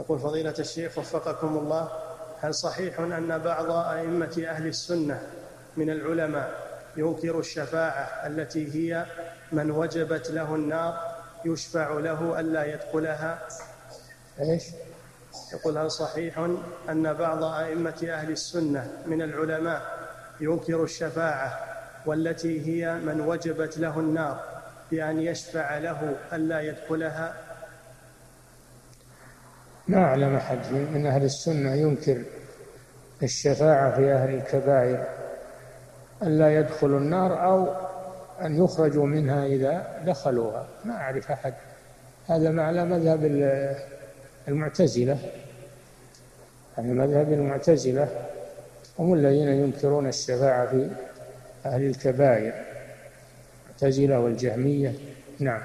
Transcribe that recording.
يقول فضيلة الشيخ وفقكم الله هل صحيح أن بعض أئمة أهل السنة من العلماء ينكر الشفاعة التي هي من وجبت له النار يشفع له ألا يدخلها إيش؟ يقول هل صحيح أن بعض أئمة أهل السنة من العلماء ينكر الشفاعة والتي هي من وجبت له النار بأن يشفع له ألا يدخلها ما أعلم أحد. من أهل السنة ينكر الشفاعة في أهل الكبائر ألا يدخلوا النار أو أن يخرجوا منها إذا دخلوها. ما أعرف أحد. هذا على مذهب المعتزلة. على مذهب المعتزلة هم الذين ينكرون الشفاعة في أهل الكبائر. المعتزلة والجهمية. نعم.